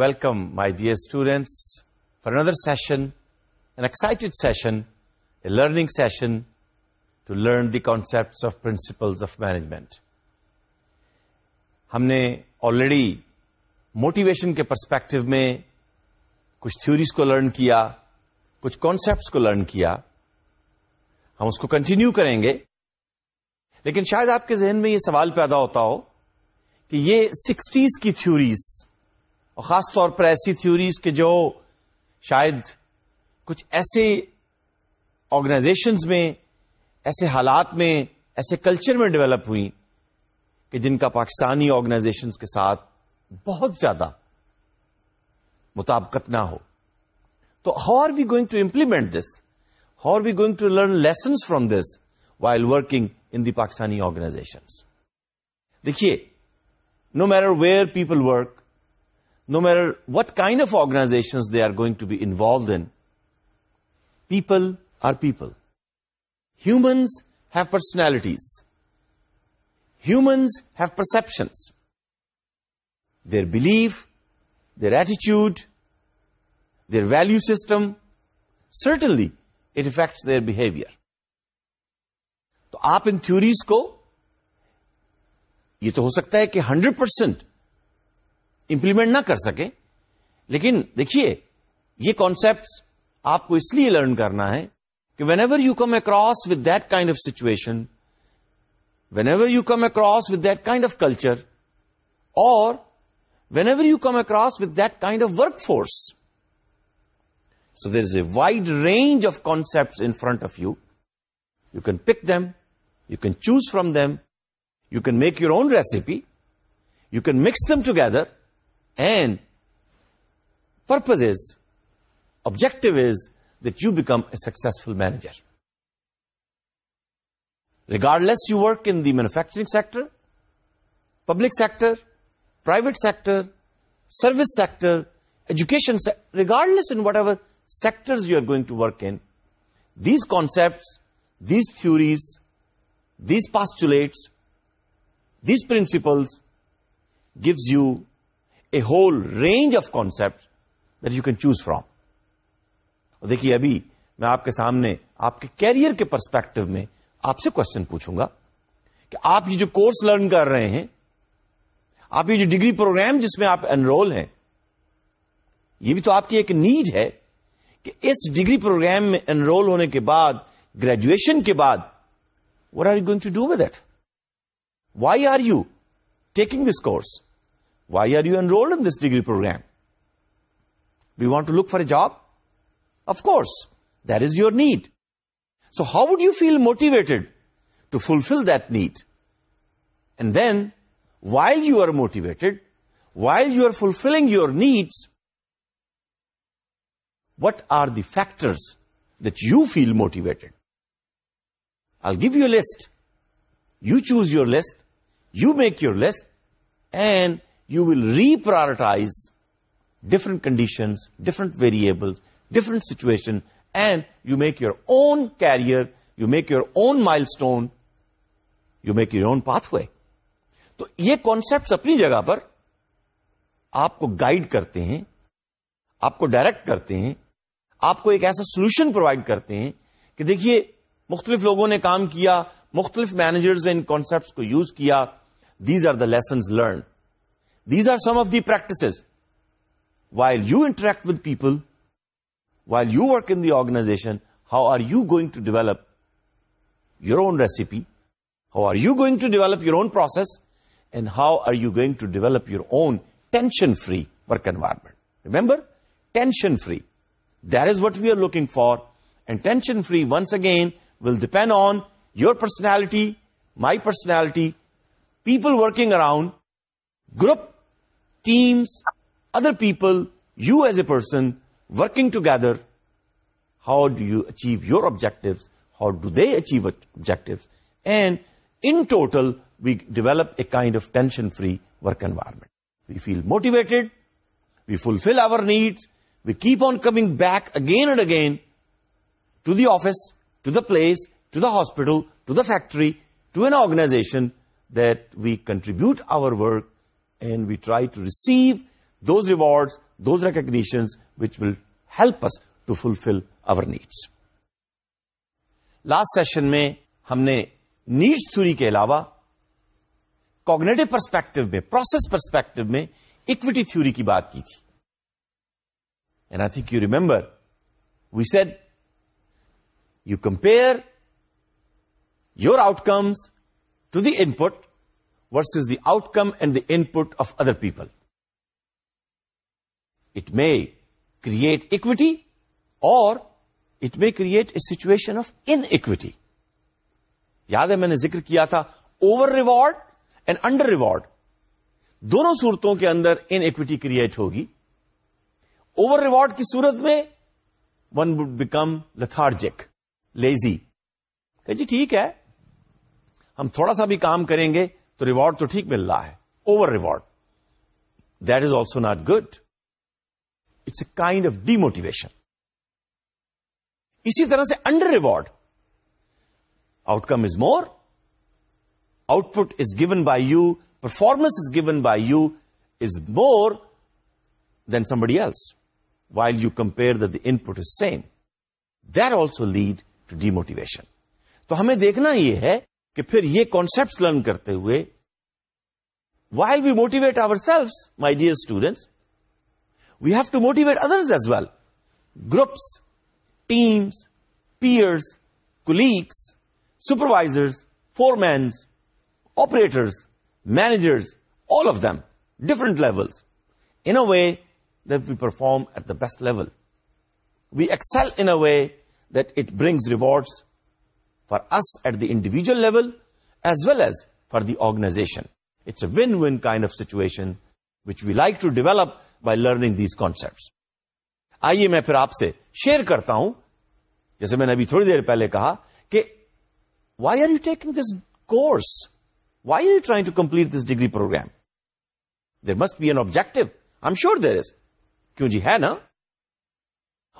Welcome my dear students for another session an excited session a learning session to learn the concept of principle of management ہم نے already motivation کے perspective میں کچھ theories کو learn کیا کچھ concept کو لرن کیا ہم اس کو کنٹینیو کریں گے لیکن شاید آپ کے ذہن میں یہ سوال پیدا ہوتا ہو کہ یہ سکسٹیز کی تھوریز اور خاص طور پر ایسی تھیوریز کہ جو شاید کچھ ایسے آرگنائزیشنز میں ایسے حالات میں ایسے کلچر میں ڈیولپ ہوئی کہ جن کا پاکستانی آرگنائزیشنز کے ساتھ بہت زیادہ مطابقت نہ ہو تو how are we going to implement this how are we going to learn lessons from this while working in the Pakistani organisations دیکھیے no matter where people work no matter what kind of organisation they are going to be involved in people are people humans have personalities humans have perceptions their belief their ایٹیچیوڈ their value system certainly it affects their behaviour تو آپ ان theories کو یہ تو ہو سکتا ہے کہ hundred percent implement نہ کر سکے لیکن دیکھیے یہ کانسپٹ آپ کو اس لیے لرن کرنا ہے کہ whenever you come across with that kind of situation whenever you come across with that kind of culture اور whenever you come across with that kind of work force so there is a wide range of concept in front of you you can pick them you can choose from them you can make your own recipe you can mix them together And purpose is, objective is that you become a successful manager. Regardless you work in the manufacturing sector, public sector, private sector, service sector, education sector, regardless in whatever sectors you are going to work in, these concepts, these theories, these postulates, these principles gives you a whole range of concept that you can choose from دیکھیے ابھی میں آپ کے سامنے آپ کے career کے perspective میں آپ سے کوشچن پوچھوں گا کہ آپ یہ جو کورس لرن کر رہے ہیں آپ یہ جو ڈگری پروگرام جس میں آپ انرول ہیں یہ بھی تو آپ کی ایک نیڈ ہے کہ اس ڈگری پروگرام میں انرول ہونے کے بعد گریجویشن کے بعد what are you going to do with that why are you taking this course Why are you enrolled in this degree program? Do you want to look for a job? Of course, that is your need. So how would you feel motivated to fulfill that need? And then, while you are motivated, while you are fulfilling your needs, what are the factors that you feel motivated? I'll give you a list. You choose your list, you make your list, and you will ریپرائرٹائز different conditions different variable different situation and you make your own career you make your own milestone you make your own pathway تو یہ concept اپنی جگہ پر آپ کو guide کرتے ہیں آپ کو ڈائریکٹ کرتے ہیں آپ کو ایک ایسا سولوشن پرووائڈ کرتے ہیں کہ دیکھیے مختلف لوگوں نے کام کیا مختلف مینیجرز ان کانسیپٹ کو یوز کیا these are the lessons learn These are some of the practices. While you interact with people, while you work in the organization, how are you going to develop your own recipe? How are you going to develop your own process? And how are you going to develop your own tension-free work environment? Remember, tension-free. That is what we are looking for. And tension-free, once again, will depend on your personality, my personality, people working around, group teams, other people, you as a person working together, how do you achieve your objectives? How do they achieve objectives? And in total, we develop a kind of tension-free work environment. We feel motivated, we fulfill our needs, we keep on coming back again and again to the office, to the place, to the hospital, to the factory, to an organization that we contribute our work and we try to receive those reward those recognition which will helps to fulfil our needs last session میں ہم نے needs theory کے علاوہ cognitive perspective میں process perspective میں equity تھوڑی کی بات کی تھی and I think you remember we said you compare your outcomes to the input versus the outcome and the input of other people it may create equity اور it may create a situation of inequity یاد ہے میں نے ذکر کیا تھا over reward and under reward دونوں صورتوں کے اندر ان انکویٹی کریٹ ہوگی اوور ریوارڈ کی صورت میں one would become lethargic lazy کہ جی ٹھیک ہے ہم تھوڑا سا بھی کام کریں گے تو ریوارڈ تو ٹھیک مل رہا ہے over reward that is also not good it's a kind of demotivation اسی طرح سے under reward outcome is more output is given by you performance is given by you is more than somebody else while you compare the input is same there also lead to demotivation تو ہمیں دیکھنا یہ ہے کہ پھر یہ concept learn کرتے ہوئے why we motivate our self my dear students we have to motivate others as well groups teams peers colleagues supervisors foremen operators managers all of them different levels in way that we perform at the best level we excel in a way that it brings rewards for us at the individual level as well as for the organization it's a win win kind of situation which we like to develop by learning these concept آئیے میں پھر آپ سے share کرتا ہوں جیسے میں نے ابھی تھوڑی دیر پہلے کہا کہ why are you taking this course why are you trying to complete this degree programme there must be an objective I am sure there is کیوں جی ہے نا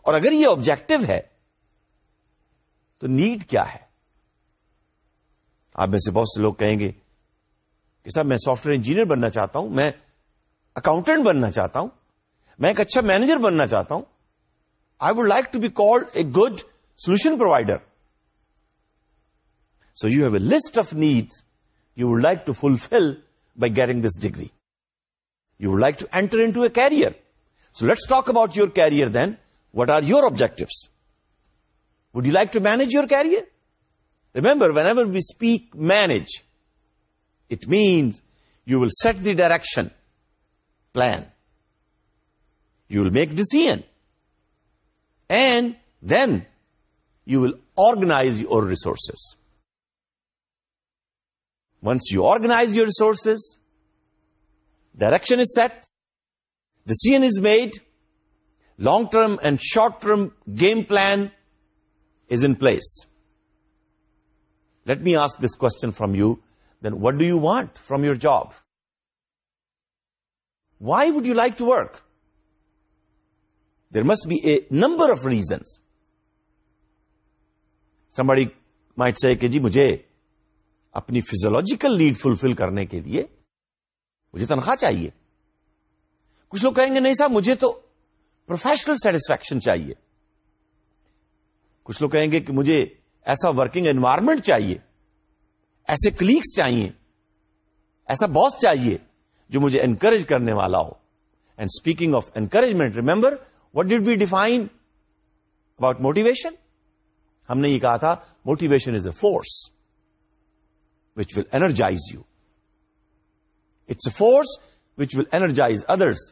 اور اگر یہ آبجیکٹو ہے تو نیڈ کیا ہے آپ میں سے بہت سے لوگ کہیں گے کہ صاحب میں سافٹ ویئر انجینئر بننا چاہتا ہوں میں اکاؤنٹنٹ بننا چاہتا ہوں میں ایک اچھا مینیجر بننا چاہتا ہوں I would like to be call a good solution provider so you have a list of needs you would like to fulfil by getting this degree you would like to enter into a career so let's talk about your career then what are your objectives would you like to manage your career Remember, whenever we speak manage, it means you will set the direction, plan. You will make decision. And then you will organize your resources. Once you organize your resources, direction is set, decision is made, long-term and short-term game plan is in place. From you then what do you want from your job why would you like to work there must be a number of reasons somebody might say جی مجھے اپنی physiological need فلفل کرنے کے لیے مجھے تنخواہ چاہیے کچھ لوگ کہیں گے نہیں صاحب مجھے تو پروفیشنل سیٹسفیکشن چاہیے کچھ لوگ کہیں گے کہ مجھے ایسا ورکنگ انوائرمنٹ چاہیے ایسے کلیگس چاہیے ایسا باس چاہیے جو مجھے انکریج کرنے والا ہو and speaking of encouragement remember what did we define about motivation ہم نے یہ کہا تھا motivation is a force which will energise you it's a force which will energise others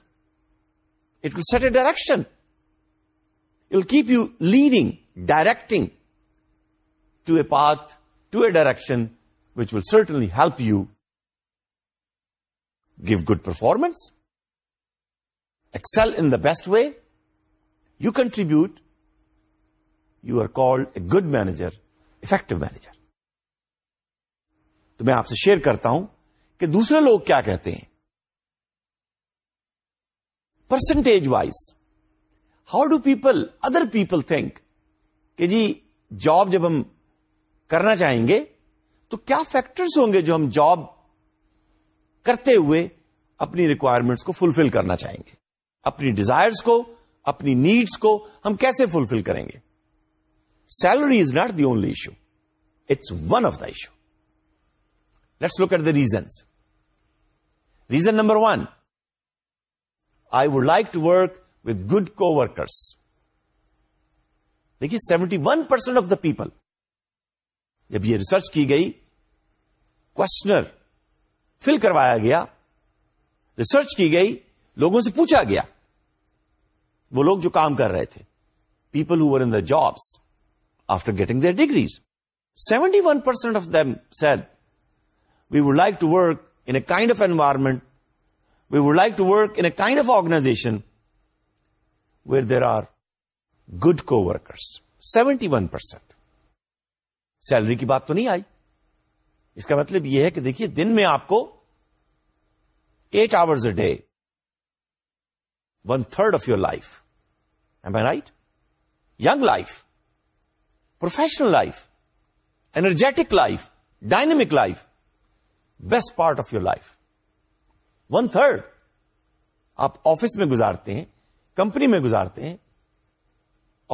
it will set a direction will keep you leading directing to a path to a direction which will certainly help you give good performance excel in the best way you contribute you are called a good manager effective manager تو میں آپ سے share کرتا ہوں کہ دوسرے لوگ کیا کہتے ہیں percentage wise how do people other people think کہ جی جاب جب ہم کرنا چاہیں گے تو کیا فیکٹرز ہوں گے جو ہم جاب کرتے ہوئے اپنی ریکوائرمنٹس کو فلفل کرنا چاہیں گے اپنی ڈیزائرس کو اپنی نیڈس کو ہم کیسے فلفل کریں گے salary is not the only issue it's one of the issue let's look at the reasons reason number one I would like to work with good coworkers دیکھیے seventy one percent of the people جب یہ research کی گئی questionnaire فل کروایا گیا research کی گئی لوگوں سے پوچھا گیا وہ لوگ جو کام کر رہے تھے people who in jobs after getting degrees seventy one percent of them said we would like to work in kind of environment we would like to work in kind of organization where there are good coworkers seventy one percent salary کی بات تو نہیں آئی اس کا مطلب یہ ہے کہ دیکھیے دن میں آپ کو eight hour a day one third of your life am I right young life professional life energetic life dynamic life best part of your life one third آپ آفس میں گزارتے ہیں کمپنی میں گزارتے ہیں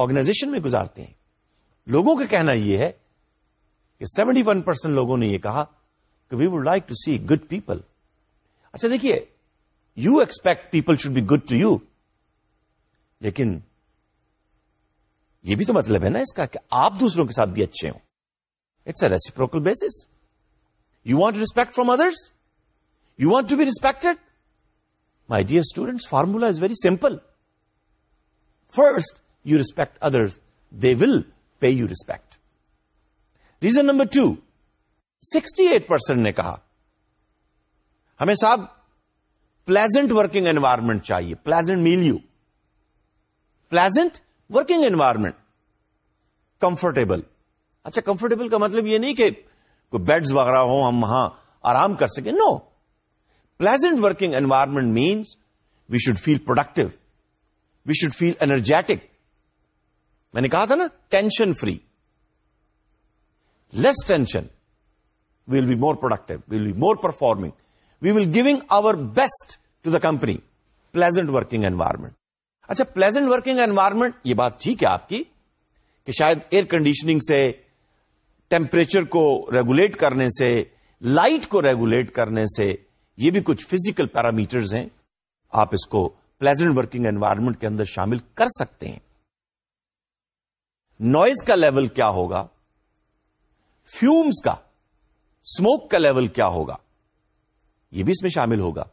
آرگنائزیشن میں گزارتے ہیں لوگوں کا کہنا یہ ہے سیونٹی ون پرسینٹ لوگوں نے یہ کہا کہ we would like to see good people اچھا دیکھیے you expect people should be good to you لیکن یہ بھی تو مطلب ہے نا اس کا کہ آپ دوسروں کے ساتھ بھی اچھے ہوں it's a reciprocal base you want respect from others you want to be respected my dear student formula is very simple first you respect others they will pay you respect reason number two sixty eight percent نے کہا ہمیں صاحب pleasant working environment چاہیے pleasant mile you pleasant working environment comfortable اچھا comfortable کا مطلب یہ نہیں کہ کوئی بیڈز وغیرہ ہو ہم وہاں آرام کر سکیں no pleasant working environment means we should feel productive we should feel energetic میں نے کہا تھا نا tension free less tension we will be more productive we will be more performing we will giving our best to the company pleasant working environment اچھا pleasant working environment یہ بات ٹھیک ہے آپ کی کہ شاید ایئر کنڈیشننگ سے ٹیمپریچر کو ریگولیٹ کرنے سے لائٹ کو ریگولیٹ کرنے سے یہ بھی کچھ فزیکل پیرامیٹرز ہیں آپ اس کو پلیزنٹ ورکنگ انوائرمنٹ کے اندر شامل کر سکتے ہیں نوائز کا لیول کیا ہوگا فیومز کا اسموک کا لیول کیا ہوگا یہ بھی اس میں شامل ہوگا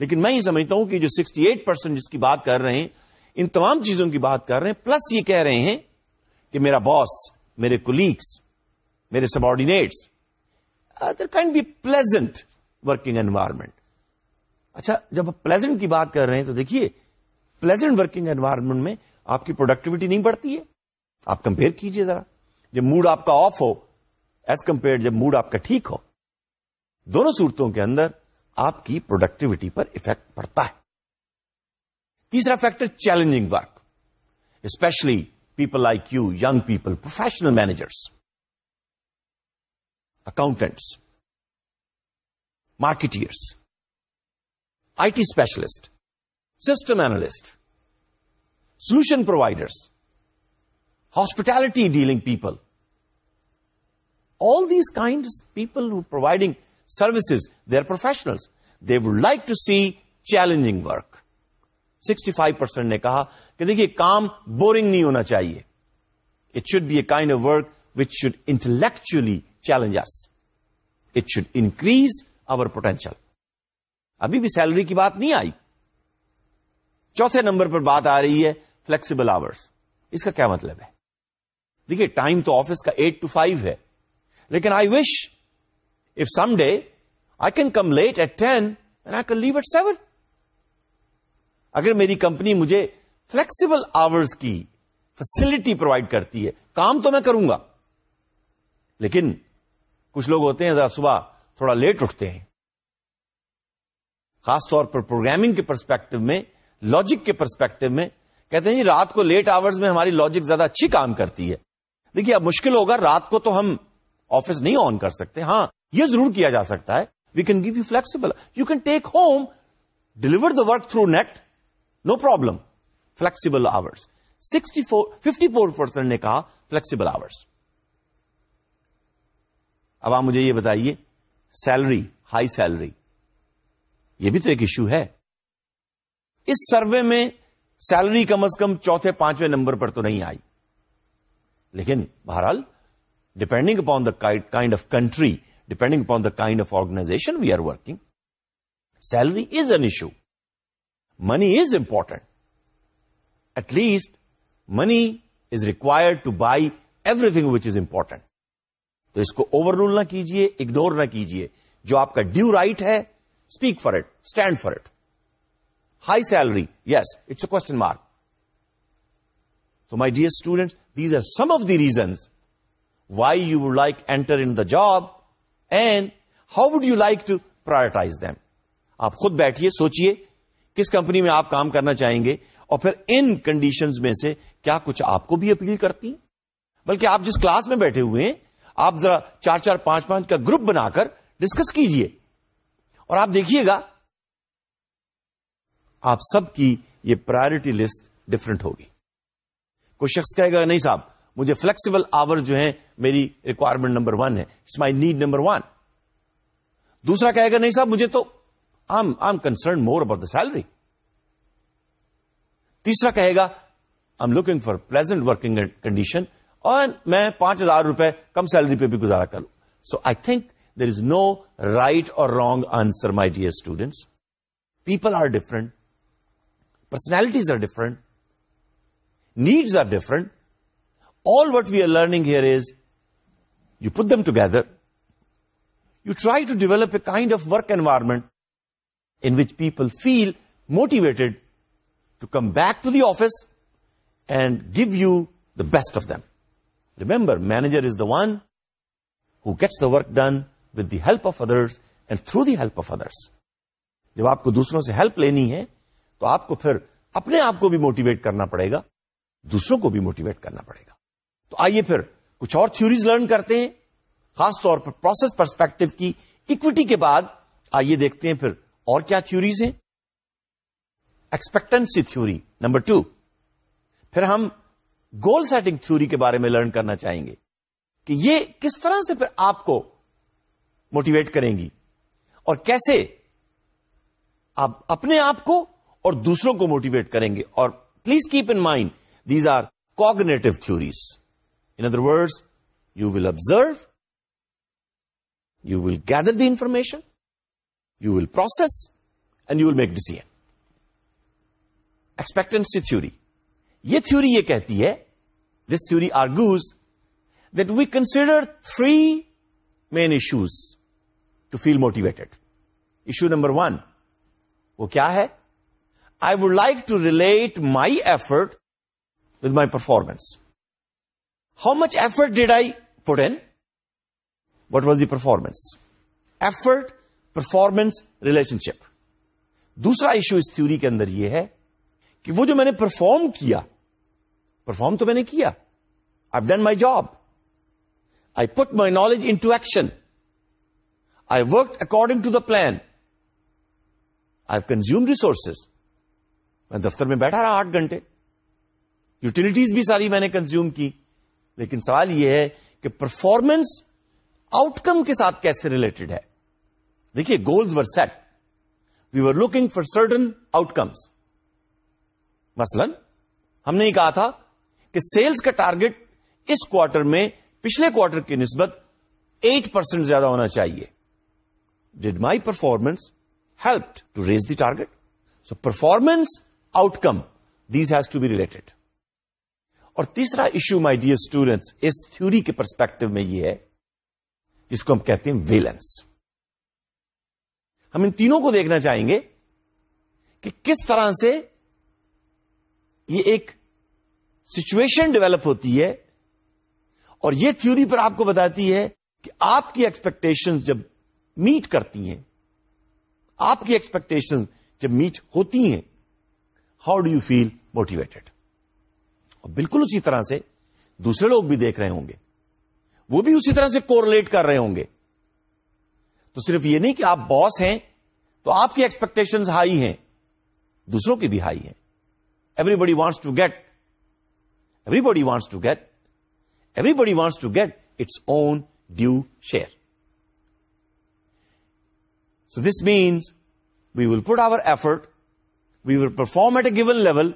لیکن میں یہ سمجھتا ہوں کہ جو سکسٹی ایٹ پرسینٹ جس کی بات کر رہے ہیں ان تمام چیزوں کی بات کر رہے ہیں پلس یہ کہہ رہے ہیں کہ میرا باس میرے کولیگس میرے subordinates there can be pleasant working environment اچھا جب آپ پلیزنٹ کی بات کر رہے ہیں تو دیکھیے پلیزنٹ ورکنگ انوائرمنٹ میں آپ کی پروڈکٹیوٹی نہیں بڑھتی ہے آپ کمپیئر کیجئے ذرا جب موڈ آپ کا آف ہو ایز کمپیئر جب موڈ آپ کا ٹھیک ہو دونوں صورتوں کے اندر آپ کی پروڈکٹیوٹی پر افیکٹ پڑتا ہے تیسرا factor challenging work especially people like you young people professional managers accountants marketers I T specialist system analyst solution providers hospitality dealing people people providing services they are professional they would like to see challenging sixty five percent نے کہا کہ دیکھیے کام boring نہیں ہونا چاہیے it should be a kind of work which should intellectually challenges it should increase our potential ابھی بھی سیلری کی بات نہیں آئی چوتھے نمبر پر بات آ رہی ہے فلیکسیبل آورس اس کا کیا مطلب ہے دیکھیے ٹائم تو آفس کا ایٹ ٹو فائیو ہے لیکن I wish if some day I can come late at and I can leave at seven اگر میری کمپنی مجھے فلیکسیبل آور کی فیسلٹی پرووائڈ کرتی ہے کام تو میں کروں گا لیکن کچھ لوگ ہوتے ہیں ذرا صبح تھوڑا لیٹ اٹھتے ہیں خاص طور پر پروگرامنگ کے پرسپیکٹو میں لاجک کے پرسپیکٹو میں کہتے ہیں جی رات کو لیٹ آورز میں ہماری لاجک زیادہ اچھی کام کرتی ہے دیکھیے اب مشکل ہوگا رات کو تو ہم آفس نہیں آن کر سکتے ہاں یہ ضرور کیا جا سکتا ہے we can give you flexible you can take home deliver the work through net no problem flexible hours sixty four fifty four percent نے کہا فلیکسیبل آور اب آپ مجھے یہ بتائیے سیلری ہائی سیلری یہ بھی تو ایک ایشو ہے اس سروے میں سیلری کم از کم چوتھے پانچویں نمبر پر تو نہیں آئی لیکن بہرحال depending upon kind of country depending upon the kind of organisation we are working salary is an issue money is important at least money is required to buy everything which is important تو اس کو over role نہ کیجیے ignore نہ کیجیے جو آپ کا ڈیو رائٹ ہے speak for it stand for it high salary yes it's a question mark تو my dear student these are some of the reasons why you would like enter in the job and how would you like to prioritise them آپ خود بیٹھیے سوچیے کس company میں آپ کام کرنا چاہیں گے اور پھر ان کنڈیشن میں سے کیا کچھ آپ کو بھی اپیل کرتی ہیں بلکہ آپ جس کلاس میں بیٹھے ہوئے ہیں آپ ذرا چار چار پانچ پانچ کا گروپ بنا کر ڈسکس کیجئے اور آپ دیکھیے گا آپ سب کی یہ پرائرٹی لسٹ ڈفرنٹ ہوگی کوئی شخص کہے گا نہیں صاحب مجھے فلیکسیبل آور جو ہیں میری ریکوائرمنٹ نمبر ون ہے it's my need number one دوسرا کہے گا نہیں صاحب مجھے تو concern more about the salary تیسرا کہے گا I am looking for present working condition اور میں پانچ ہزار روپئے کم سیلری پہ بھی گزارا کر لوں so I think there is no right or wrong answer my dear students people are different personalities are different needs are different all what we are learning here is you put them together you try to develop a kind of work environment in which people feel motivated to come back to the office and give you the best of them remember manager is the one who gets the work done with the help of others and through the help of others جب آپ کو دوسروں سے help لینی ہے تو آپ کو پھر اپنے آپ کو بھی موٹیویٹ کرنا پڑے گا دوسروں کو بھی موٹیویٹ کرنا پڑے گا تو آئیے پھر کچھ اور تھیوریز لرن کرتے ہیں خاص طور پر پروسیس پرسپیکٹو کی اکویٹی کے بعد آئیے دیکھتے ہیں پھر اور کیا تھیوریز ہیں ایکسپیکٹنسی تھیوری نمبر ٹو پھر ہم گول سیٹنگ تھیوری کے بارے میں لرن کرنا چاہیں گے کہ یہ کس طرح سے پھر آپ کو موٹیویٹ کریں گی اور کیسے آپ اپنے آپ کو اور دوسروں کو موٹیویٹ کریں گے اور please keep in mind these are cognitive theories other words you will observe you will gather the information you will process and you will make decision expectancy theory یہ تھیوری یہ کہتی ہے this theory argues that we consider three main issues to feel motivate issue number one وہ کیا ہے I would like to relate my effort with my performance how much effort did I in what was the performance effort performance relationship دوسرا issue اس theory کے اندر یہ ہے کہ وہ جو میں نے پرفارم کیا پرفارم تو میں نے کیا I done my job I put my knowledge into action I work according to the plan I have consume resources میں دفتر میں بیٹھا رہا آٹھ گھنٹے یوٹیلٹیز بھی ساری میں نے کنزیوم کی لیکن سوال یہ ہے کہ پرفارمنس آؤٹ کم کے ساتھ کیسے ریلیٹڈ ہے دیکھیے goals were set we were looking for certain outcomes مثلاً ہم نے یہ کہا تھا کہ سیلز کا ٹارگٹ اس کوارٹر میں پچھلے کوارٹر کی نسبت ایٹ پرسینٹ زیادہ ہونا چاہیے did my performance help to raise the target so performance outcome these has to be related اور تیسرا ایشو مائی ڈیئر اسٹوڈینٹس اس تھیوری کے پرسپیکٹو میں یہ ہے جس کو ہم کہتے ہیں ویلنس ہم ان تینوں کو دیکھنا چاہیں گے کہ کس طرح سے یہ ایک سچویشن ڈیولپ ہوتی ہے اور یہ تھیوری پر آپ کو بتاتی ہے کہ آپ کی ایکسپیکٹیشن جب میٹ کرتی ہیں آپ کی ایکسپیکٹیشن جب میٹ ہوتی ہیں how do you feel motivated اور بالکل اسی طرح سے دوسرے لوگ بھی دیکھ رہے ہوں گے وہ بھی اسی طرح سے کورلیٹ کر رہے ہوں گے تو صرف یہ نہیں کہ آپ باس ہیں تو آپ کی ایکسپیکٹیشن ہائی ہیں دوسروں کی بھی ہائی ہیں everybody wants to get everybody wants to get everybody wants to get its own due share so this means we will put our effort we will perform at a given level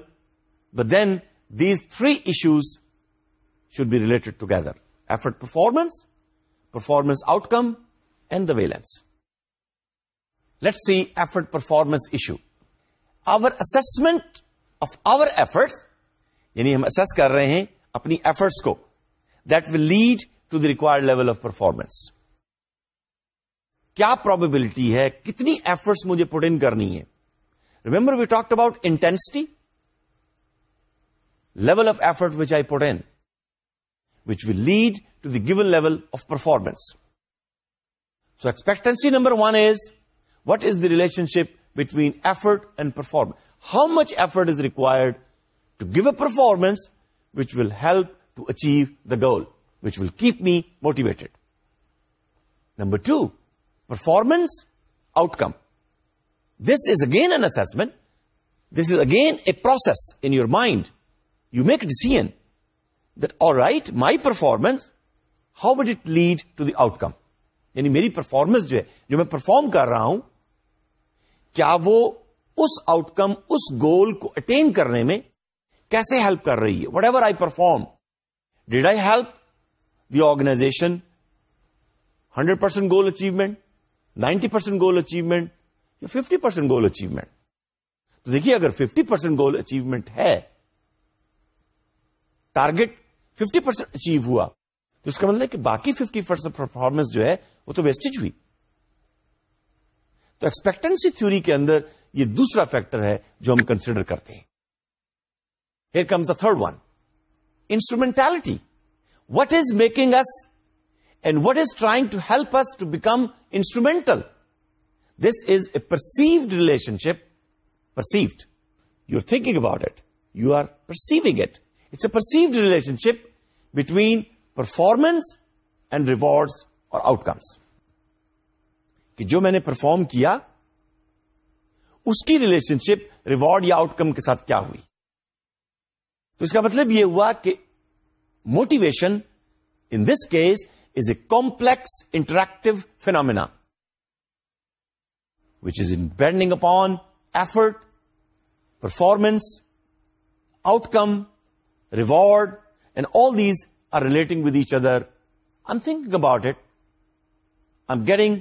but then these three issues should be relative gather effort performance performance outcome and the valence late see if performance issue our assessment of our efforts یعنی ہم assess کر رہے ہیں اپنی efforts کو that will lead to the require level of performance کیا probability ہے کتنی ایفرٹس مجھے پوٹ ان کرنی ہے remember we talk about intensity level of effort which I put in, which will lead to the given level of performance. So expectancy number one is, what is the relationship between effort and performance? How much effort is required to give a performance which will help to achieve the goal, which will keep me motivated? Number two, performance outcome. This is again an assessment. This is again a process in your mind you make decision that all my performance how how it lead to the outcome یعنی میری performance جو ہے جو میں perform کر رہا ہوں کیا وہ اس آؤٹ کم اس گول کو اٹین کرنے میں کیسے ہیلپ کر رہی ہے whatever I perform did I help the organisation hundred percent goal achievement ninety percent goal achievement یا ففٹی پرسینٹ گول اچیومنٹ تو دیکھیے اگر ففٹی پرسینٹ گول اچیومنٹ ہے ٹارگیٹ ففٹی پرسینٹ اچیو ہوا تو اس کا مطلب کہ باقی ففٹی پرسینٹ پرفارمنس جو ہے وہ تو ویسٹ ہوئی تو ایکسپیکٹنسی تھیوری کے اندر یہ دوسرا فیکٹر ہے جو ہم کنسیڈر کرتے ہیں the third one instrumentality what is making us and what is trying to help us to become instrumental this is a perceived relationship perceived you are thinking about it you are perceiving it perceived relationship between performance and rewards اور outcomes کہ جو میں نے perform کیا اس کی relationship reward یا outcome کے ساتھ کیا ہوئی تو اس کا مطلب یہ ہوا کہ motivation in this case is a complex interactive phenomena which is depending upon effort performance outcome reward and all these are relating with each other I think about it I am getting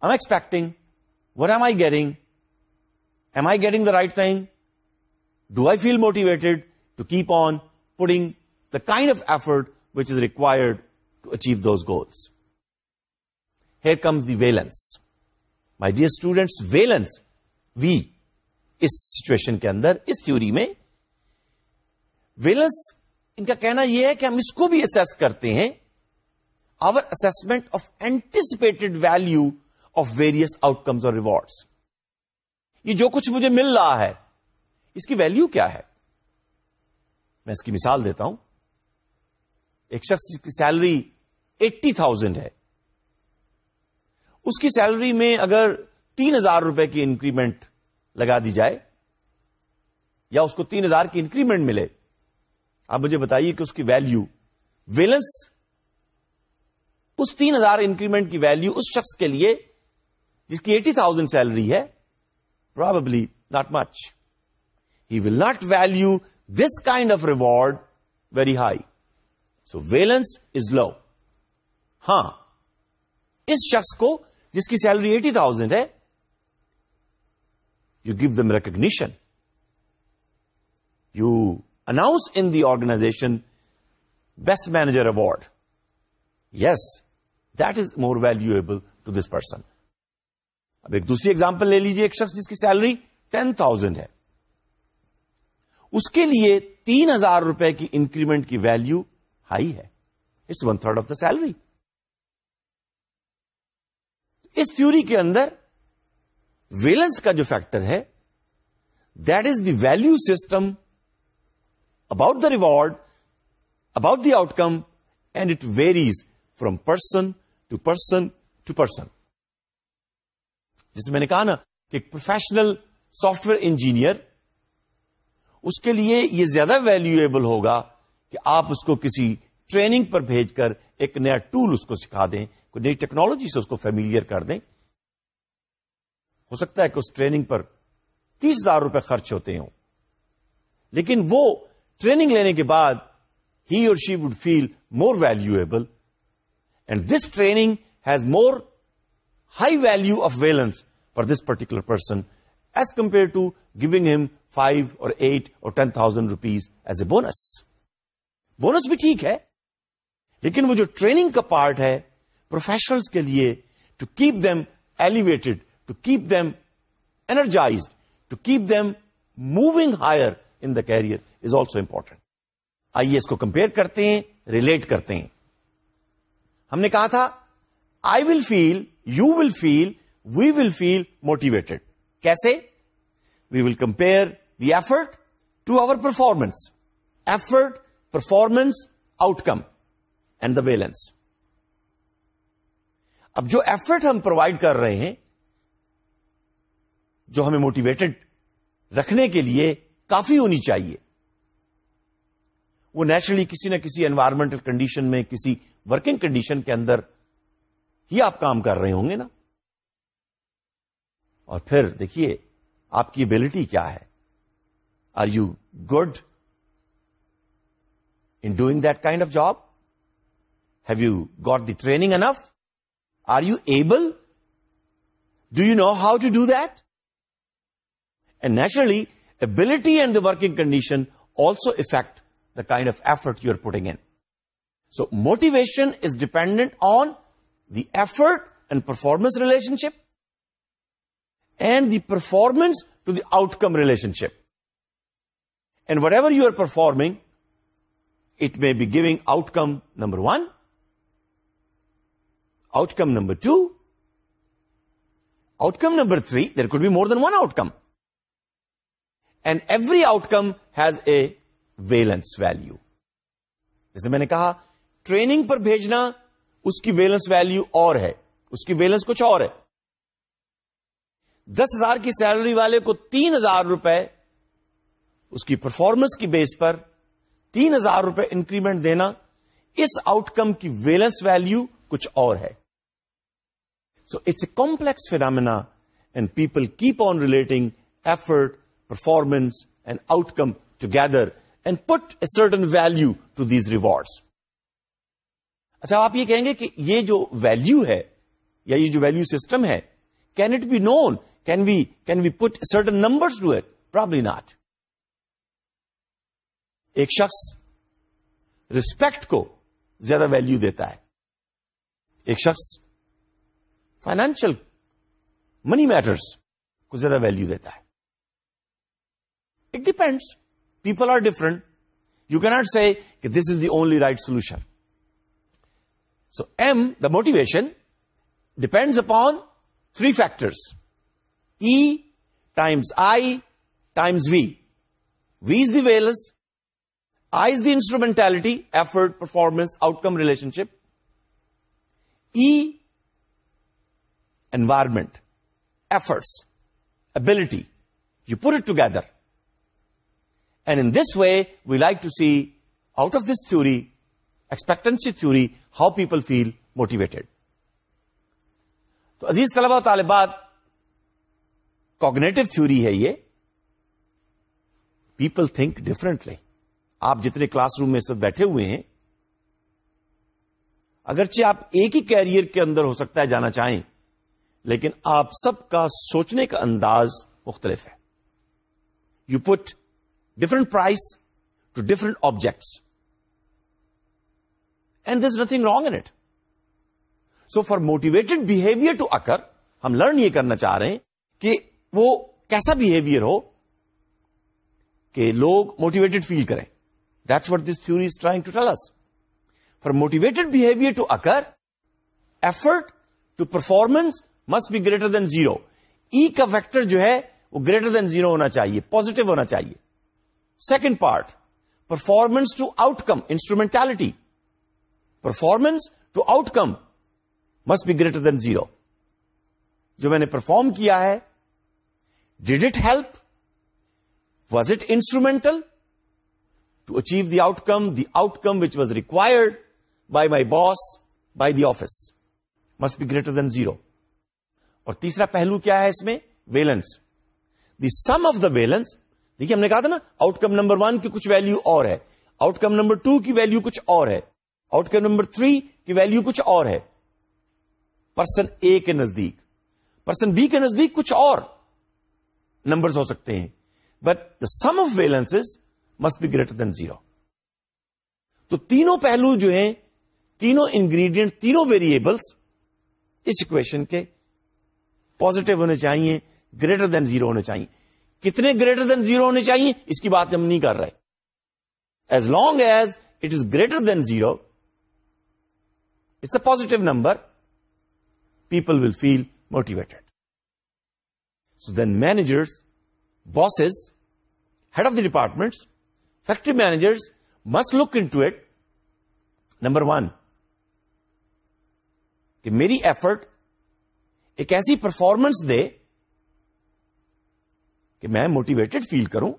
I expecting what am I getting am I getting the right thing do I feel motivated to keep on putting the kind of effort which is required to achieve those goals here comes the valence my dear students valence we اس situation کے اندر اس theory میں wheels ان کا کہنا یہ ہے کہ ہم اس کو بھی اسیس کرتے ہیں our assessment of anticipated value of various out اور ریوارڈس یہ جو کچھ مجھے مل رہا ہے اس کی ویلو کیا ہے میں اس کی مثال دیتا ہوں ایک شخص جس کی سیلری ایٹی تھاؤزینڈ ہے اس کی سیلری میں اگر تین ہزار روپے کی انکریمنٹ لگا دی جائے یا اس کو تین ہزار کی انکریمنٹ ملے آپ مجھے بتائیے کہ اس کی ویلو ویلنس اس تین ہزار انکریمنٹ کی ویلو اس شخص کے لیے جس کی ایٹی تھاؤزینڈ سیلری ہے probably not much he will not value this kind of reward very high so valence is low ہاں اس شخص کو جس کی سیلری ایٹی تھاؤزینڈ ہے you give them recognition you announce in the organisation best manager award yes that is more valuable to this person اب ایک دوسری ایگزامپل لے لیجیے ایک شخص جس کی سیلری ٹین تھاؤزینڈ ہے اس کے لیے تین ہزار روپے کی انکریمنٹ کی ویلو ہائی ہے it's one third of the salary اس تھیوری کے اندر ویلنس کا جو فیکٹر ہے that is the value system about the reward about the outcome and it varies from person to person to person جیسے میں نے کہا نا کہ ایک پروفیشنل سافٹ ویئر انجینئر اس کے لیے یہ زیادہ ویلویبل ہوگا کہ آپ اس کو کسی ٹریننگ پر بھیج کر ایک نیا ٹول اس کو سکھا دیں کوئی نئی ٹیکنالوجی سے اس کو فیملیئر کر دیں ہو سکتا ہے کہ اس ٹریننگ پر تیس ہزار روپے خرچ ہوتے ہوں لیکن وہ ٹریننگ لینے کے بعد ہی اور she would feel more valuable and this training has more high value of valence for this particular person as compare to giving him five or eight or ten thousand rupees as a bonus bonus بھی ٹھیک ہے لیکن وہ جو training کا part ہے professionals کے لیے to keep them elevated to keep them energise to keep them moving higher in the career is also important آئیے اس کو کمپیئر کرتے ہیں ریلیٹ کرتے ہیں ہم نے کہا تھا I will feel you will feel we will feel motivated کیسے we will compare the effort to our performance effort performance outcome and the balance اب جو ایفرٹ ہم پرووائڈ کر رہے ہیں جو ہمیں موٹیویٹڈ رکھنے کے لیے کافی ہونی چاہیے وہ نیچرلی کسی نہ کسی انوائرمنٹل کنڈیشن میں کسی ورکنگ کنڈیشن کے اندر ہی آپ کام کر رہے ہوں گے نا اور پھر دیکھیے آپ کی ابلٹی کیا ہے are you good in doing that kind of job have you got the training enough are you able do you know how to do that and naturally ability and the working condition also affect the kind of effort you're putting in. So motivation is dependent on the effort and performance relationship and the performance to the outcome relationship. And whatever you are performing, it may be giving outcome number 1, outcome number 2, outcome number 3. There could be more than one outcome. And every outcome has a valence value جیسے میں نے کہا training پر بھیجنا اس کی valence value اور ہے اس کی ویلنس کچھ اور ہے دس ہزار کی سیلری والے کو تین ہزار روپے اس کی پرفارمنس کی بیس پر تین ہزار روپے انکریمنٹ دینا اس آؤٹ کم کی ویلنس ویلو کچھ اور ہے so it's a complex phenomena and people keep on relating effort performance and outcome together and put a certain value to these rewards اچھا آپ یہ کہیں گے کہ یہ جو ویلو ہے یا یہ جو ویلو سسٹم ہے can it be no can we can we put certain number to it probably not ایک شخص ریسپیکٹ کو زیادہ ویلو دیتا ہے ایک شخص فائنینشل منی میٹرس کو زیادہ ویلو دیتا ہے it depends People are different. You cannot say that this is the only right solution. So M, the motivation, depends upon three factors. E times I times V. V is the valence. I is the instrumentality, effort, performance, outcome relationship. E, environment, efforts, ability. You put it together. And in this way we like to see out of this theory expectancy theory how people feel motivated تو عزیز طلبہ و طالبات cognitive theory ہے یہ people think differently آپ جتنے class room میں اس وقت بیٹھے ہوئے ہیں اگرچہ آپ ایک ہی کیریئر کے اندر ہو سکتا ہے جانا چاہیں لیکن آپ سب کا سوچنے کا انداز مختلف ہے you put different prize to different objects and there's nothing wrong in it so for motivated behaviour to occur ہم لرن یہ کرنا چاہ رہے ہیں کہ وہ کیسا بہیویئر ہو کہ لوگ موٹیویٹڈ فیل کریں that's what this theory is trying to tells for motivated behaviour to occur effort to performance must be greater than zero E کا فیکٹر جو ہے وہ گریٹر دین زیرو ہونا چاہیے پوزیٹو ہونا چاہیے second part performance to outcome instrumentality performance to outcome must be greater than zero جو میں نے پرفارم کیا ہے did it help was it instrumental to achieve the outcome the outcome which was required by my boss by the office must be greater than zero اور تیسرا پہلو کیا ہے اس میں valence the sum of the valence دیکھیے ہم نے کہا تھا نا آؤٹ کم نمبر ون کی کچھ ویلو اور ہے آؤٹ کم نمبر ٹو کی ویلو کچھ اور ہے آؤٹ کم نمبر تھری کی ویلو کچھ اور ہے پرسن اے کے نزدیک پرسن بی کے نزدیک کچھ اور نمبر ہو سکتے ہیں but the sum of valence must be greater than zero تو تینوں پہلو جو ہیں تینوں انگریڈینٹ تینوں ویریبلس اس اکویشن کے پوزیٹو ہونے چاہیے گریٹر دین زیرو ہونے چاہیے کتنے گریٹر دین زیرو ہونے چاہیے اس کی بات ہم نہیں کر رہے as long as it is greater than zero it's a positive number people will feel motivated so then managers bosses head of the departments factory managers must look into it number one کہ میری effort ایک ایسی performance دے کہ میں motivated فیل کروں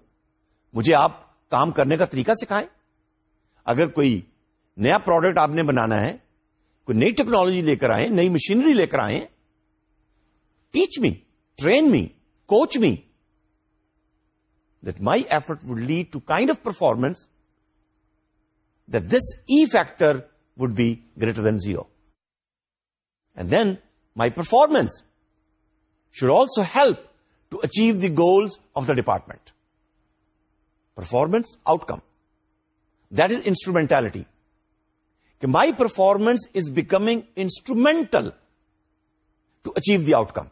مجھے آپ کام کرنے کا طریقہ سکھائیں اگر کوئی نیا پروڈکٹ آپ نے بنانا ہے کوئی نئی ٹیکنالوجی لے کر آئیں نئی مشینری لے کر آئیں teach me train me coach me that my effort would lead to kind of performance this E factor would be greater than zero and then my performance should also help to achieve the goals of the department performance outcome that is instrumentality کہ my performance is becoming instrumental to achieve the outcome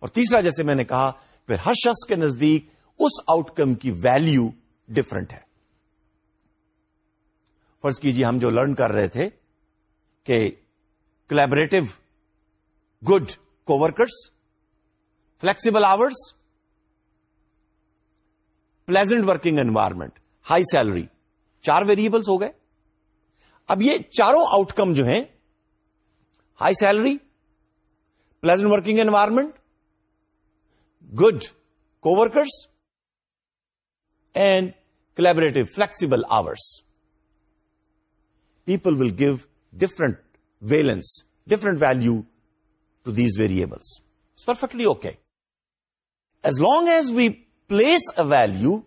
اور تیسرا جیسے میں نے کہا پھر ہر شخص کے نزدیک اس آؤٹ کم کی ویلو ڈفرنٹ ہے فرض کیجیے ہم جو لرن کر رہے تھے کہ collaborative good coworkers flexible hours pleasant working environment high salary چار ویریبلس ہو گئے اب یہ چاروں آؤٹ کم جو ہیں high salary pleasant working environment good coworkers and collaborative flexible hours people will give different valence different value to these variables perfectly okay لانونگز we place a value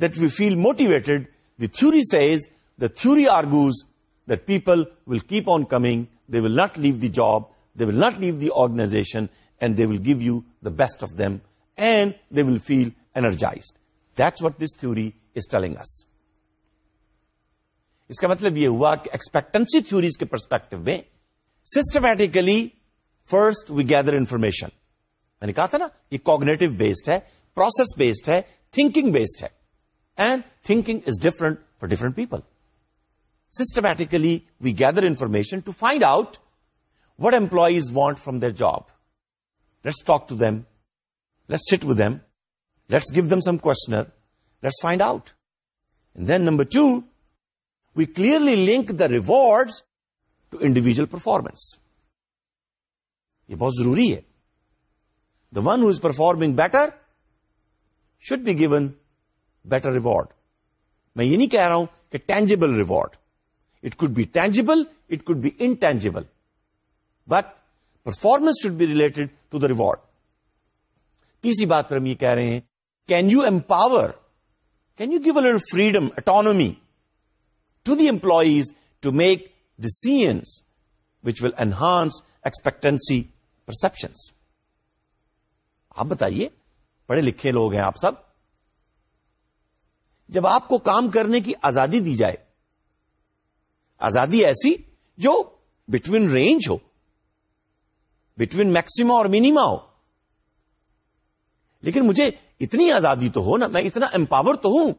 that we feel motivated the theory says the theory argues the people will keep on coming they will not leave the job they will not leave the organisation and they will give you the best of them and they will feel energised that's what this theory is telling us کا مطلب یہ ہوا کہ expectancy theories کے perspective میں systematically first we gather information میں یعنی نے کہا تھا نا یہ کوگنیٹو بیسڈ ہے پروسیس بیسڈ ہے تھنکنگ بیسڈ ہے and thinking is different for different people systematically we gather information to find out what employees want from their job let's talk to them let's sit them let's give them some questionnaire let's find out then number two we clearly link the reward to individual performance یہ بہت ضروری ہے one who is performing better should be given better reward میں یہ نہیں کہہ رہا ہوں کہ tangible reward it could be tangible it could be intangible but performance should be related to the reward تیسری بات پر ہم یہ کہہ رہے ہیں can you empower can you give a freedom autonomy to the employees to make ڈیسیژ which will enhance expectancy perceptions آپ بتائیے پڑھے لکھے لوگ ہیں آپ سب جب آپ کو کام کرنے کی آزادی دی جائے آزادی ایسی جو بٹوین رینج ہو بٹوین میکسیما اور منیما ہو لیکن مجھے اتنی آزادی تو ہو نا میں اتنا امپاور تو ہوں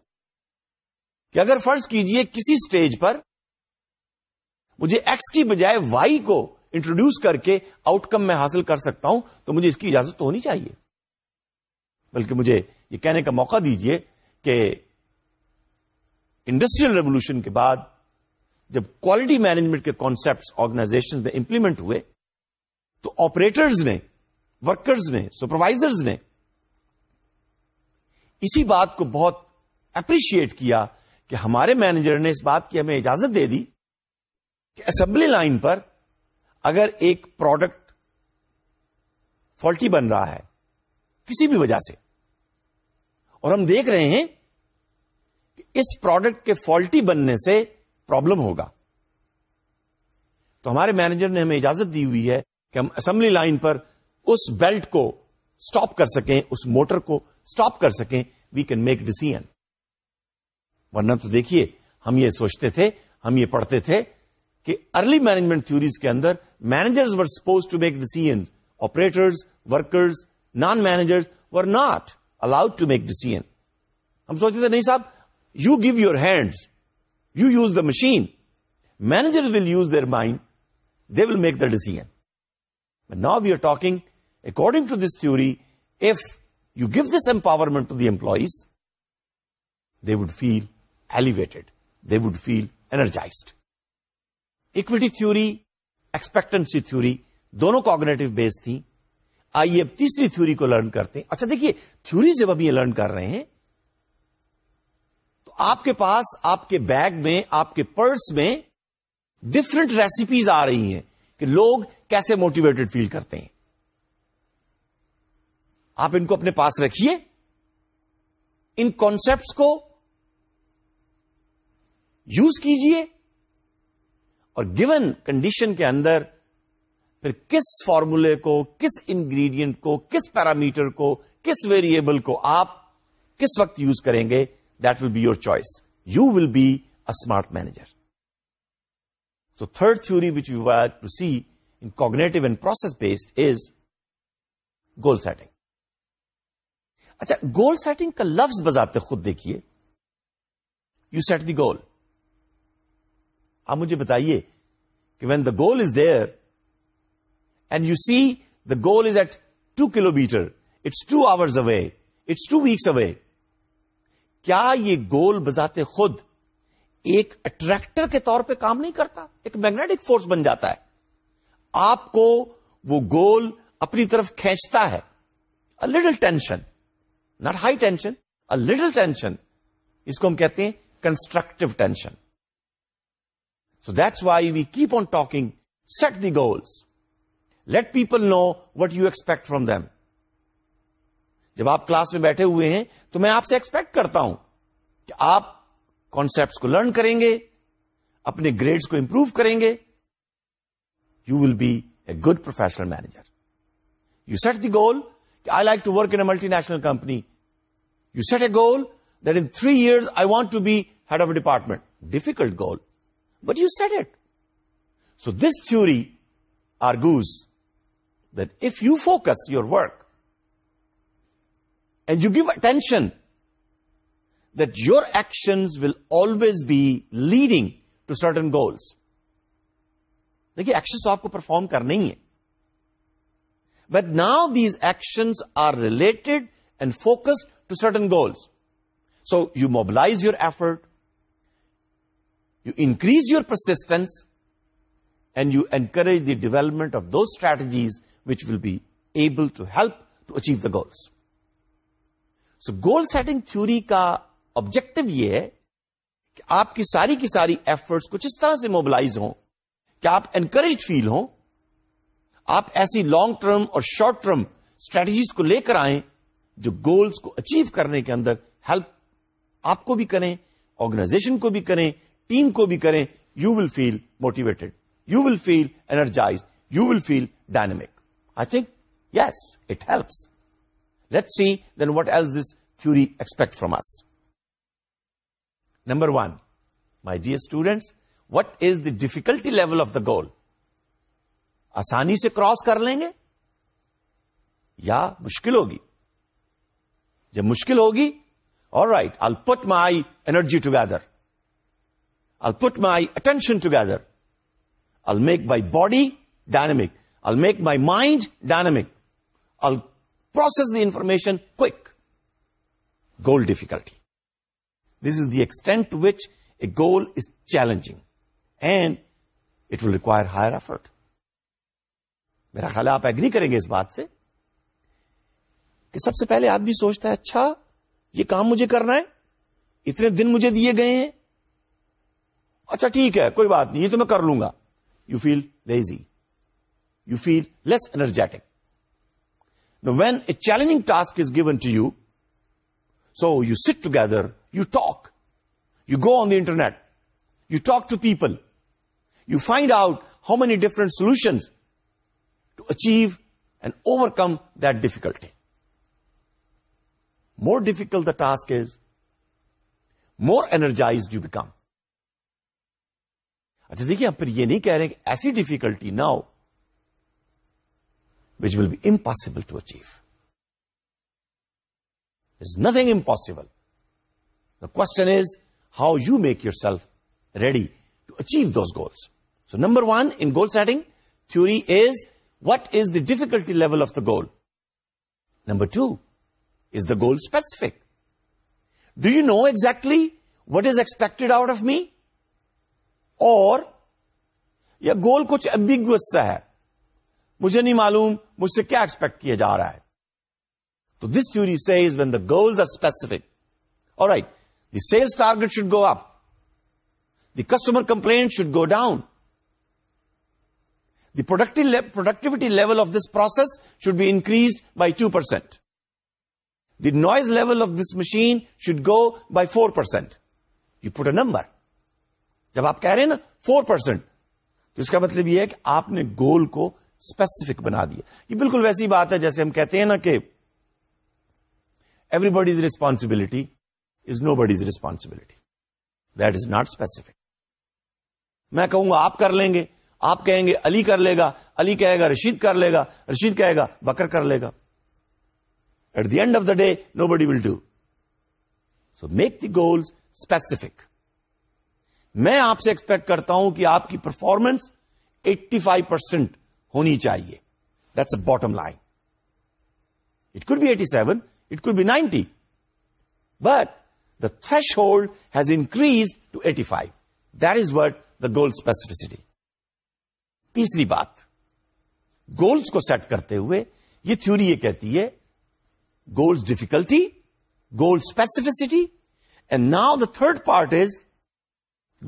کہ اگر فرض کیجئے کسی سٹیج پر مجھے ایکس کی بجائے وائی کو انٹروڈیوس کر کے آؤٹ کم میں حاصل کر سکتا ہوں تو مجھے اس کی اجازت تو ہونی چاہیے بلکہ مجھے یہ کہنے کا موقع دیجئے کہ انڈسٹریل ریولوشن کے بعد جب کوالٹی مینجمنٹ کے کانسپٹ آرگنائزیشن میں امپلیمنٹ ہوئے تو آپریٹرز نے ورکرز نے سپروائزرز نے اسی بات کو بہت اپریشیٹ کیا کہ ہمارے مینیجر نے اس بات کی ہمیں اجازت دے دی کہ اسمبلی لائن پر اگر ایک پروڈکٹ فالٹی بن رہا ہے کسی بھی وجہ سے اور ہم دیکھ رہے ہیں کہ اس پروڈکٹ کے فالٹی بننے سے پرابلم ہوگا تو ہمارے مینیجر نے ہمیں اجازت دی ہوئی ہے کہ ہم اسمبلی لائن پر اس بیلٹ کو اسٹاپ کر سکیں اس موٹر کو اسٹاپ کر سکیں وی کین میک ڈسیزن ورنہ تو دیکھیے ہم یہ سوچتے تھے ہم یہ پڑھتے تھے کہ ارلی مینجمنٹ تھوریز کے اندر managers were supposed to make decision operators workers non managers were not make decision ہم سوچتے تھے نہیں صاحب you give your hands you use the machine manager will use their mind they will make the decision now we are talking according to this theory if you give this empowerment to the employees they would feel elevated they would feel energised equity theory expectancy تھوڑی دونوں cognitive بیس تھیں آئیے اب تیسری theory کو learn کرتے ہیں اچھا دیکھیے تھیوری جب اب یہ لرن کر رہے ہیں تو آپ کے پاس آپ کے بیگ میں آپ کے پرس میں ڈفرنٹ ریسیپیز آ رہی ہیں کہ لوگ کیسے موٹیویٹڈ فیل کرتے ہیں آپ ان کو اپنے پاس رکھیے ان کانسپٹس کو یوز کیجیے اور گیون کنڈیشن کے اندر پھر کس فارمولے کو کس انگریڈینٹ کو کس پیرامیٹر کو کس ویریبل کو آپ کس وقت یوز کریں گے that will be your choice you will be a smart manager تو third theory which you wait to see in cognitive and process based is goal setting اچھا گول سیٹنگ کا لفظ بزاتے خود دیکھیے یو سیٹ دی گول آپ مجھے بتائیے کہ when the goal is there and you see the goal is at two kilometre it's two hours away it's two weeks away کیا یہ گول بذات خود ایک اٹریکٹر کے طور پہ کام نہیں کرتا ایک میگنیٹک فورس بن جاتا ہے آپ کو وہ گول اپنی طرف کھینچتا ہے little tension not high tension little tension اس کو ہم کہتے ہیں constructive tension so that's why we keep on talking set the goals let people know what you expect from them جب آپ کلاس میں بیٹھے ہوئے ہیں تو میں آپ سے ایکسپیکٹ کرتا ہوں کہ آپ کانسپٹ کو لرن کریں گے اپنے گریڈس کو امپروو کریں گے you will be a good professional manager you set the goal کہ I like to work in multinational company you set a goal that in three years I want to be head of department difficult goal but you set it so this theory argues if you focus your work and you give attention that your action will always be leading to certain goals دیکھیے action تو آپ کو perform کرنا ہی ہے but now these actions are related and focus to certain goals so you mobilise your effort you increase your persistence and you encourage the development of those strategies will be to help to achieve the goals so goal setting theory کا objective یہ ہے کہ آپ کی ساری کی ساری efforts کچھ اس طرح سے موبلائز ہوں کہ آپ انکریج فیل ہوں آپ ایسی لانگ ٹرم اور شارٹ ٹرم اسٹریٹجیز کو لے کر آئیں جو goals کو اچیو کرنے کے اندر ہیلپ آپ کو بھی کریں آرگنائزیشن کو بھی کریں ٹیم کو بھی کریں you will feel motivated you will feel energise you will feel dynamic I think yes it helps let see then what else this theory expect from us number one my dear students what is the difficulty level of the goal آسانی سے cross کر لیں گے یا مشکل ہوگی جب مشکل ہوگی اور right all put my energy together gather all put my attention together all make my body dynamic make my mind dynamic I process the information coke goal difficult this is the extent which a goal is challenging and it will require higher effort میرا خیال ہے آپ agree کریں گے اس بات سے کہ سب سے پہلے آدمی سوچتا ہے اچھا یہ کام مجھے کرنا ہے اتنے دن مجھے دیے گئے ہیں اچھا ٹھیک ہے کوئی بات نہیں یہ تو میں کر لوں گا you feel lazy feel less less when a challenging task is given to you so you sit you sit you talk you go on on internet you talk to people you find out how many different different to achieve and overcome that difficulty more difficult the task is more energise you become اچھا دیکھیے ہم پھر یہ نہیں کہہ رہے کہ ایسی ڈیفیکلٹی نہ ہو will be impossible to achieve is nothing impossible the question is how you make yourself ready to achieve those goals so number one in goal setting theory is what is the difficulty level of the goal number two is the goal specific do you know exactly what is expected out of me اور یہ گول کچھ ابس سا ہے مجھے نہیں معلوم مجھ سے کیا ایکسپیکٹ کیا جا رہا ہے تو this theory says when the goals are specific اور right the sales target should go up the customer complain should go down the productivity level of this process should be increase by two percent the noise level of this machine should go by four percent you put a number جب آپ کہہ رہے ہیں نا four percent تو اس کا مطلب یہ ہے کہ آپ نے گول کو اسپیسیفک بنا دیا یہ بالکل ویسی بات ہے جیسے ہم کہتے ہیں نا کہ every body responsibility is nobody's responsibility that is not specific میں کہوں گا آپ کر لیں گے آپ کہیں گے علی کر لے گا علی کہے گا رشید کر لے گا رشید کہے گا بکر کر لے گا at the end of the day nobody will do so make the goal specific میں آپ سے ایکسپیکٹ کرتا ہوں کہ آپ کی پرفارمنس ایٹی فائیو پرسینٹ ہونی چاہیے that's a bottom line it could be eighty seven it could be ninety but the threshold has increase to eighty five that is what the goal specificity تیسری بات goals کو set کرتے ہوئے یہ theory یہ کہتی ہے goals difficulty goal specificity and now the third part is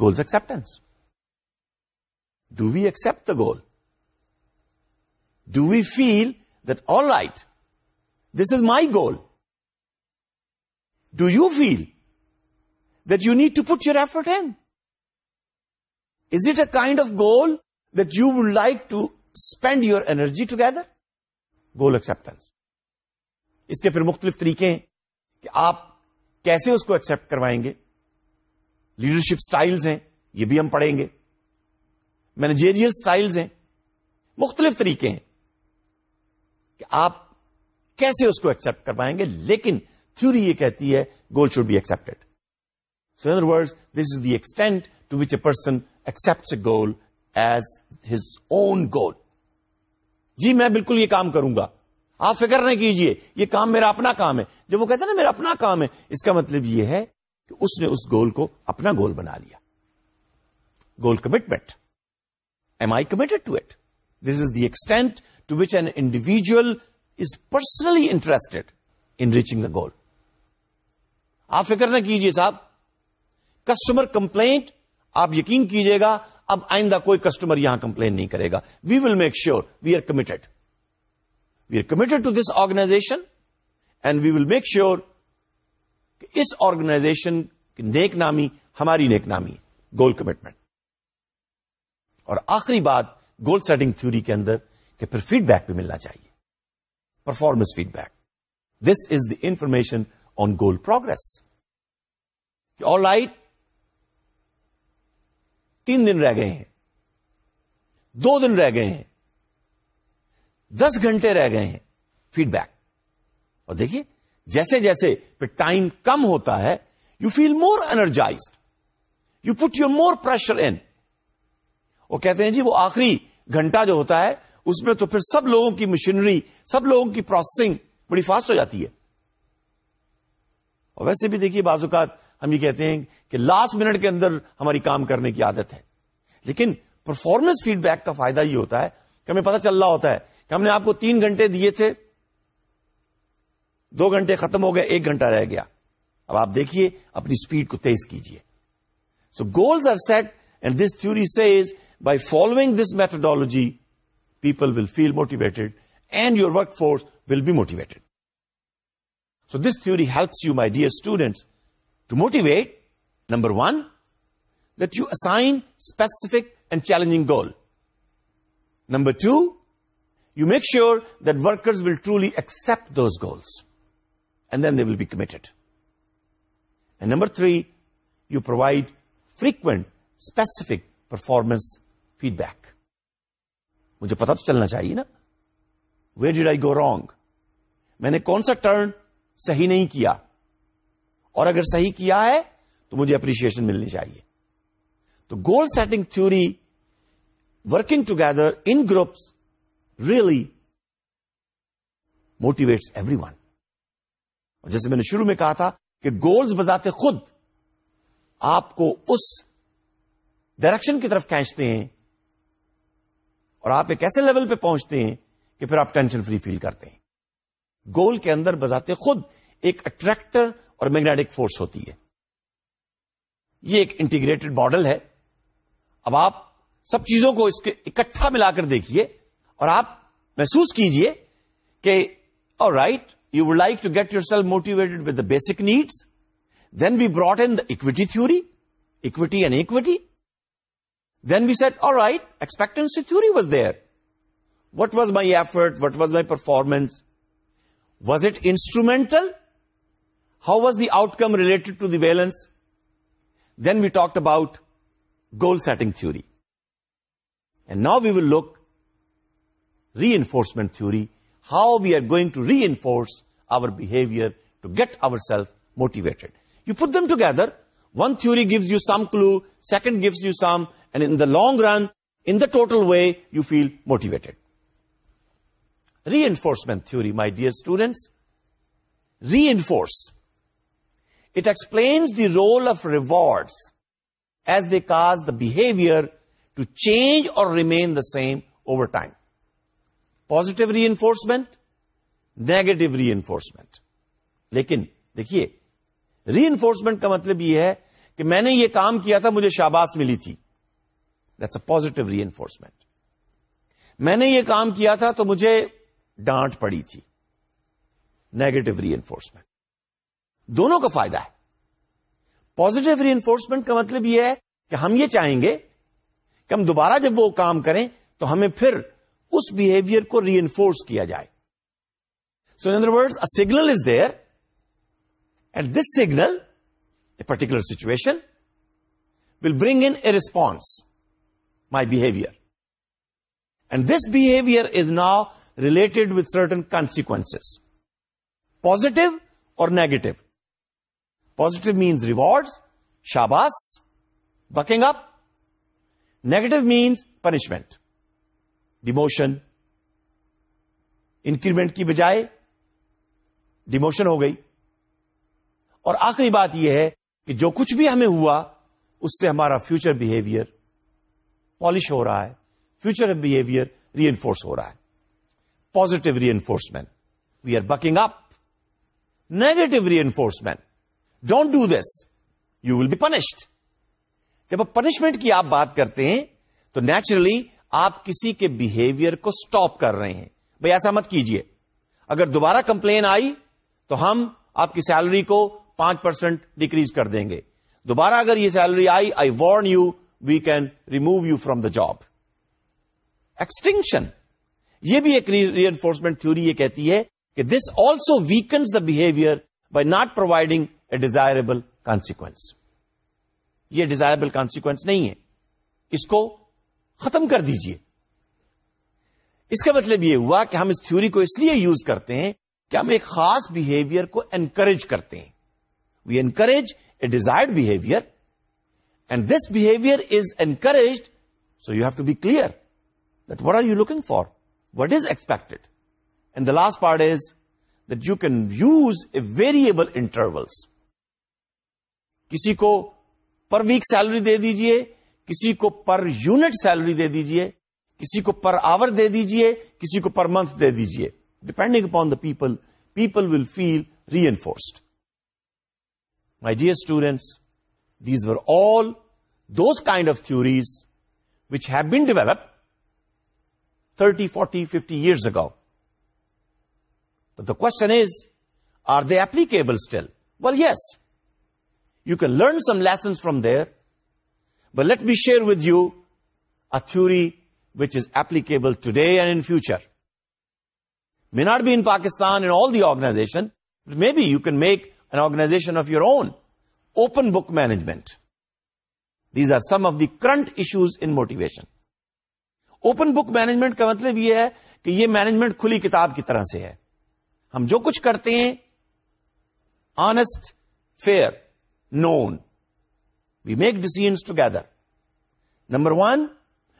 goals acceptance do we accept the goal do feel that all right this is my goal do you feel that you need to put your effort and is it a kind of goal that you would like to spend your energy together goal acceptance اس کے پھر مختلف طریقے ہیں کہ آپ کیسے اس کو ایکسپٹ کروائیں گے لیڈرشپ اسٹائل ہیں یہ بھی ہم پڑھیں گے مینیجیریل اسٹائل ہیں مختلف طریقے ہیں کہ آپ کیسے اس کو ایکسپٹ کر پائیں گے لیکن تھوری یہ کہتی ہے goal should be accepted so other word this is the extent to which a person accept a goal as his own goal جی میں بالکل یہ کام کروں گا آپ فکر نہ کیجئے یہ کام میرا اپنا کام ہے جب وہ کہتا ہے نا میرا اپنا کام ہے اس کا مطلب یہ ہے کہ اس نے اس گول کو اپنا گول بنا لیا goal commitment am I committed to it this is the extent to which an individual is personally interested in reaching the goal آپ فکر نہ کیجیے صاحب کسٹمر کمپلینٹ آپ یقین کیجیے گا اب آئندہ کوئی کسٹمر یہاں کمپلین نہیں کرے گا we will make sure we are committed we are committed to this organization and we will make sure کہ اس آرگنائزیشن کی نیک نامی ہماری نیک نامی گول کمٹمنٹ اور آخری بات گول سیٹنگ تھوری کے اندر کہ پھر فیڈ بیک بھی ملنا چاہیے performance feedback this is the information on goal progress all right تین دن رہ گئے ہیں دو دن رہ گئے ہیں دس گھنٹے رہ گئے ہیں فیڈ بیک اور دیکھیے جیسے جیسے پھر ٹائم کم ہوتا ہے you feel more energised you put your more pressure in وہ کہتے ہیں جی وہ آخری گھنٹہ جو ہوتا ہے اس میں تو پھر سب لوگوں کی مشینری سب لوگوں کی پروسیسنگ بڑی فاسٹ ہو جاتی ہے اور ویسے بھی دیکھیے بعض اوقات ہم یہ کہتے ہیں کہ لاسٹ منٹ کے اندر ہماری کام کرنے کی عادت ہے لیکن پرفارمنس فیڈ بیک کا فائدہ یہ ہوتا ہے کہ ہمیں پتہ چل رہا ہوتا ہے کہ ہم نے آپ کو تین گھنٹے دیے تھے دو گھنٹے ختم ہو گئے ایک گھنٹہ رہ گیا اب آپ دیکھیے اپنی اسپیڈ کو تیز کیجیے so goals are set and this theory says By following this methodology, people will feel motivated and your workforce will be motivated. So this theory helps you, my dear students, to motivate. Number one, that you assign specific and challenging goal. Number two, you make sure that workers will truly accept those goals, and then they will be committed. And number three, you provide frequent, specific performance feedback مجھے پتا تو چلنا چاہیے نا where did I go wrong میں نے کون سا ٹرن صحیح نہیں کیا اور اگر صحیح کیا ہے تو مجھے اپریشیشن ملنی چاہیے تو goal setting theory working together in groups really motivates everyone اور جیسے میں نے شروع میں کہا تھا کہ گولز بذات خود آپ کو اس ڈائریکشن کی طرف کھینچتے ہیں اور آپ ایک ایسے لیول پہ پہنچتے ہیں کہ پھر آپ ٹینشن فری فیل کرتے ہیں گول کے اندر بذات خود ایک اٹریکٹر اور میگنیٹک فورس ہوتی ہے یہ ایک انٹیگریٹڈ ماڈل ہے اب آپ سب چیزوں کو اس کے اکٹھا ملا کر دیکھیے اور آپ محسوس کیجئے کہ right you like to get yourself motivated with the basic needs then we brought in the equity theory equity and equity Then we said, all right, expectancy theory was there. What was my effort? What was my performance? Was it instrumental? How was the outcome related to the valence? Then we talked about goal-setting theory. And now we will look reinforcement theory, how we are going to reinforce our behavior to get ourselves motivated. You put them together, one theory gives you some clue, second gives you some, and in the long run, in the total way, you feel motivated. Reinforcement theory, my dear students. Reinforce. It explains the role of rewards as they cause the behavior to change or remain the same over time. Positive reinforcement, negative reinforcement. लेकिन देखिए ری enforcement کا مطلب یہ ہے کہ میں نے یہ کام کیا تھا مجھے شاباش ملی تھی دیٹس اے پوزیٹو انفورسمنٹ میں نے یہ کام کیا تھا تو مجھے ڈانٹ پڑی تھی نیگیٹو ری انفورسمنٹ دونوں کا فائدہ ہے پوزیٹو انفورسمنٹ کا مطلب یہ ہے کہ ہم یہ چاہیں گے کہ ہم دوبارہ جب وہ کام کریں تو ہمیں پھر اس بہیویئر کو ری انفورس کیا جائے so in other word signal is there this signal a particular situation will bring in a response my behaviour and this behaviour is now related with certain consequence positive اور negative positive means reward شاباس bucking up negative means punishment demotion increment کی بجائے demotion ہو گئی اور آخری بات یہ ہے کہ جو کچھ بھی ہمیں ہوا اس سے ہمارا فیوچر بہیویئر پالش ہو رہا ہے فیوچر بہیویئر ری انفورس ہو رہا ہے positive enforcement we are booking up negative reinforcement don't do this you will be punished جب آپ پنشمنٹ کی آپ بات کرتے ہیں تو نیچرلی آپ کسی کے بہیویئر کو اسٹاپ کر رہے ہیں بھائی ایسا مت کیجئے اگر دوبارہ کمپلین آئی تو ہم آپ کی سیلری کو پانچ پرسینٹ ڈیکریز کر دیں گے دوبارہ اگر یہ salary I I warn you we can remove you from the job extinction یہ بھی ایک ری انفورسمنٹ تھوری یہ کہتی ہے کہ this also weakens the behaviour by not providing a desirable consequence یہ ڈیزائربل کانسیکوینس نہیں ہے اس کو ختم کر دیجئے اس کا مطلب یہ ہوا کہ ہم اس تھیوری کو اس لیے یوز کرتے ہیں کہ ہم ایک خاص بہیویئر کو انکریج کرتے ہیں we encourage a desire behaviour and this behaviour is encouraged so you have to be clear that what are you looking for what is expect and the last part is that you can use a variable intervals کسی کو per week salary دے دیجئے کسی کو per unit salary دے دیجئے کسی کو پر آور دے دیجئے کسی کو پر منتھ دے دیجئے depending upon the people people will feel reinforced My dear students, these were all those kind of theories which have been developed 30, 40, 50 years ago. But the question is, are they applicable still? Well, yes. You can learn some lessons from there. But let me share with you a theory which is applicable today and in future. May not be in Pakistan, in all the organization, but maybe you can make organisation of your own open book management these are some of the current issues in motivation open book management کا مطلب یہ ہے کہ یہ management کھلی کتاب کی طرح سے ہے ہم جو کچھ کرتے ہیں honest fair no we make decisions together number one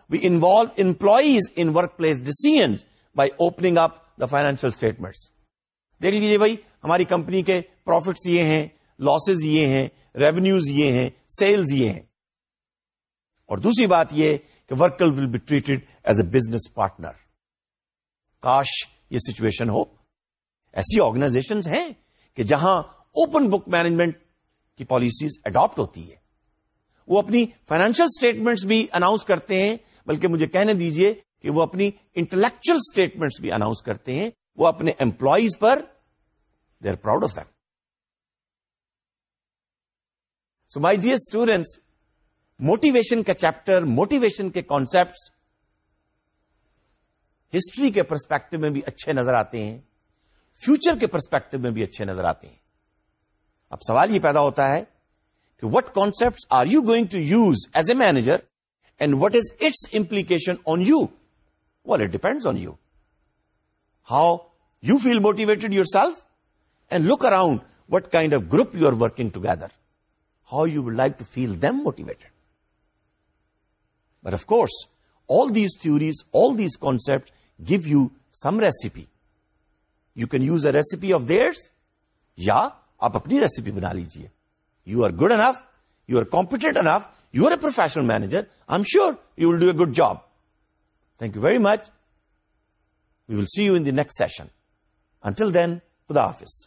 we involve employees in work place decisions by opening up the financial statements دیکھ لیجیے بھائی ہماری کمپنی کے پروفٹس یہ ہیں لاسز یہ ہیں ریونیوز یہ ہیں سیلز یہ ہیں اور دوسری بات یہ کہ will be treated as a business partner کاش یہ سچویشن ہو ایسی آرگنائزیشن ہیں کہ جہاں اوپن بک مینجمنٹ کی پالیسیز اڈاپٹ ہوتی ہے وہ اپنی فائنینشیل اسٹیٹمنٹس بھی اناؤنس کرتے ہیں بلکہ مجھے کہنے دیجیے کہ وہ اپنی انٹلیکچل اسٹیٹمنٹس بھی اناؤنس کرتے ہیں وہ اپنے امپلائیز پر are proud of thy dear students motivation کا چیپٹر موٹیویشن کے کانسپٹ ہسٹری کے پرسپیکٹو میں بھی اچھے نظر آتے ہیں فیوچر کے پرسپیکٹو میں بھی اچھے نظر آتے ہیں اب سوال یہ پیدا ہوتا ہے کہ what concept are you going to use as a manager and what is its implication on you well it depend on you how you feel motivated yourself and look around what kind of group you are working together how you would like to feel them motivated but of course all these theories all these concept give you some recipe you can use a recipe of theirs یا آپ اپنی recipe بنا لیجیے you are good enough you are competent enough you are a professional manager I M sure you will do a good job thank you very much we will see you in the next session until then خدا office